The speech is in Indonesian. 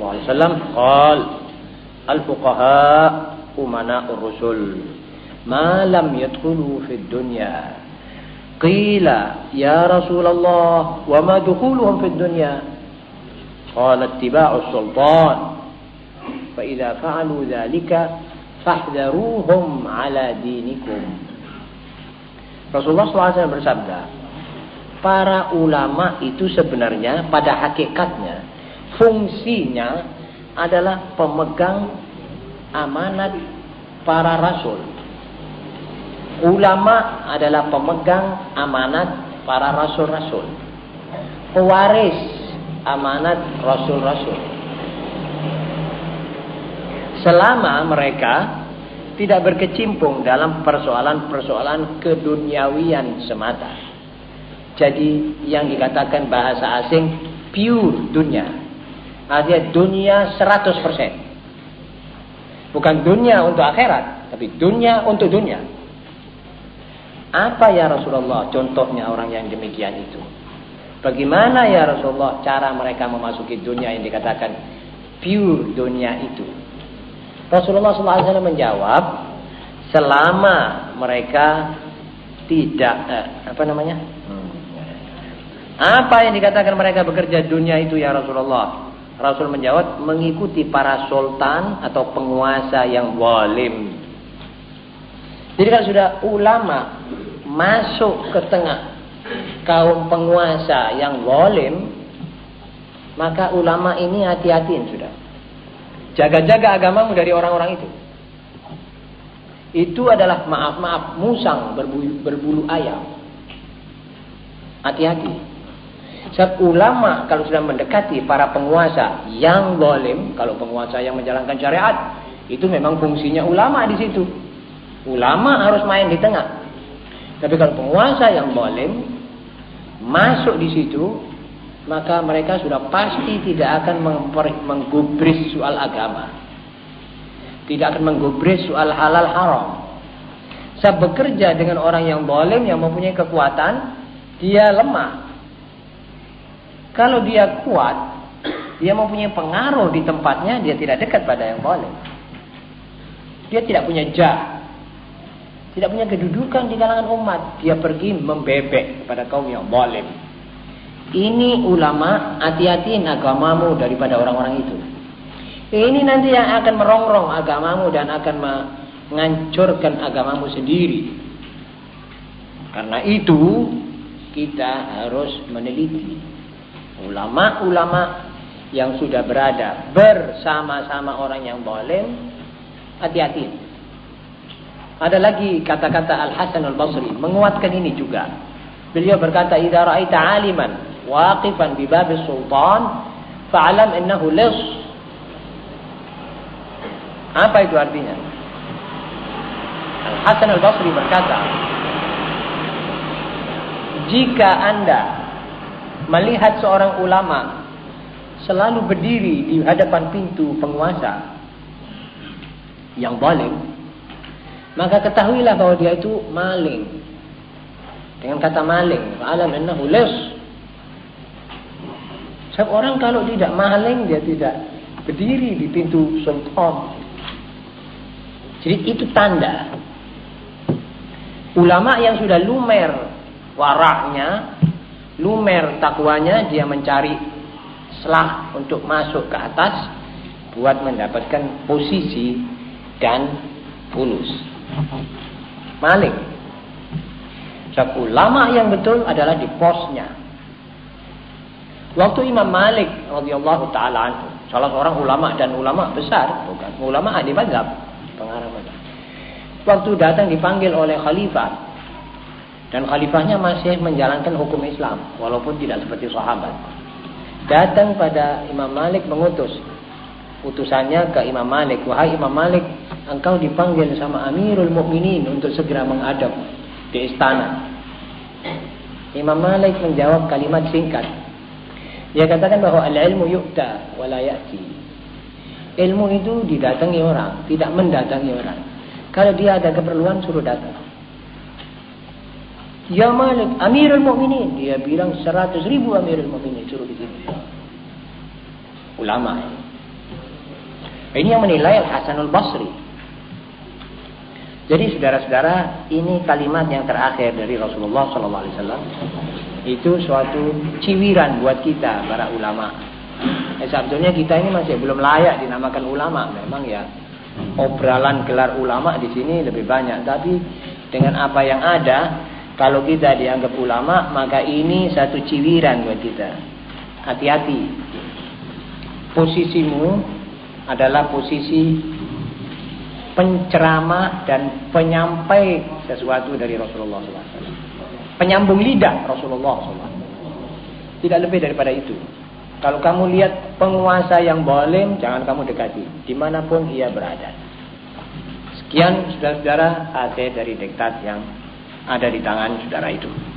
sallallahu alaihi wasallam qal al-fuqaha umana'ur rusul ma lam yadkhulu fid dunya. Qila ya rasulullah wa ma dukhuluhum fid dunya? Qala ittiba'us sultan fa idza fa'alu dhalika fahdharuhum ala dinikum. Rasulullah SAW bersabda para ulama itu sebenarnya pada hakikatnya fungsinya adalah pemegang amanat para rasul. Ulama adalah pemegang amanat para rasul-rasul. Pewaris amanat rasul-rasul. Selama mereka tidak berkecimpung dalam persoalan-persoalan keduniawian semata. Jadi yang dikatakan bahasa asing pure dunia. Artinya dunia 100%. Bukan dunia untuk akhirat, tapi dunia untuk dunia. Apa ya Rasulullah contohnya orang yang demikian itu? Bagaimana ya Rasulullah cara mereka memasuki dunia yang dikatakan pure dunia itu? Rasulullah SAW menjawab, selama mereka tidak eh, apa namanya? Hmm. Apa yang dikatakan mereka bekerja dunia itu ya Rasulullah? Rasul menjawab mengikuti para sultan atau penguasa yang walim. Jadi kalau sudah ulama masuk ke tengah kaum penguasa yang walim, maka ulama ini hati-hatiin sudah. Jaga-jaga agamamu dari orang-orang itu. Itu adalah maaf-maaf musang berbulu, berbulu ayam. Hati-hati. Sebab ulama kalau sudah mendekati para penguasa yang zalim, kalau penguasa yang menjalankan syariat, itu memang fungsinya ulama di situ. Ulama harus main di tengah. Tapi kalau penguasa yang zalim masuk di situ, maka mereka sudah pasti tidak akan menggubris soal agama. Tidak akan menggubris soal halal haram. Saya bekerja dengan orang yang boleh, yang mempunyai kekuatan, dia lemah. Kalau dia kuat, dia mempunyai pengaruh di tempatnya, dia tidak dekat pada yang boleh. Dia tidak punya jah. Tidak punya kedudukan di kalangan umat. Dia pergi membebek kepada kaum yang boleh. Ini ulama hati-hatiin agamamu daripada orang-orang itu. Ini nanti yang akan merongrong agamamu dan akan menghancurkan agamamu sendiri. Karena itu kita harus meneliti ulama-ulama yang sudah berada bersama-sama orang yang boleh hati-hati. Ada lagi kata-kata Al Hasan Al Basri menguatkan ini juga. Beliau berkata, "Idza ra'aita 'aliman waqifan di bab sultan fa'alam innahu lis apa itu artinya Al Hasan Al Basri berkata jika anda melihat seorang ulama selalu berdiri di hadapan pintu penguasa yang zalim maka ketahuilah bahwa dia itu maling dengan kata maling fa'alam innahu lis Sebab orang kalau tidak maling dia tidak berdiri di pintu sultan. Jadi itu tanda. Ulama yang sudah lumer waraknya, lumer takwanya, dia mencari selah untuk masuk ke atas buat mendapatkan posisi dan fulus. Maling. Sebab ulama yang betul adalah di posnya. Waktu Imam Malik radhiyallahu taala anhu, salah seorang ulama dan ulama besar, bukan ulama ahli mazhab, pengarang mazhab. Waktu datang dipanggil oleh khalifah dan khalifahnya masih menjalankan hukum Islam walaupun tidak seperti sahabat. Datang pada Imam Malik mengutus utusannya ke Imam Malik, "Wahai Imam Malik, engkau dipanggil sama Amirul Mukminin untuk segera menghadap di istana." Imam Malik menjawab kalimat singkat, dia katakan bahwa al-ilmu yu'ta wa la ya'ti. Ilmu itu didatangi orang, tidak mendatangi orang. Kalau dia ada keperluan suruh datang. Ya Malik, Amirul Mukminin, dia bilang seratus ribu Amirul Mukminin suruh di sini. Ulama. Ini yang menilai Al-Hasanul Basri. Jadi saudara-saudara, ini kalimat yang terakhir dari Rasulullah SAW. Itu suatu ciwiran buat kita para ulama. Eh, sebetulnya kita ini masih belum layak dinamakan ulama. Memang ya obrolan gelar ulama di sini lebih banyak. Tapi dengan apa yang ada, kalau kita dianggap ulama, maka ini satu ciwiran buat kita. Hati-hati. Posisimu adalah posisi penceramah dan penyampai sesuatu dari Rasulullah SAW. Penyambung lidah Rasulullah SAW. Tidak lebih daripada itu. Kalau kamu lihat penguasa yang boleh, jangan kamu dekati. Di mana pun ia berada. Sekian saudara-saudara AC dari diktat yang ada di tangan saudara itu.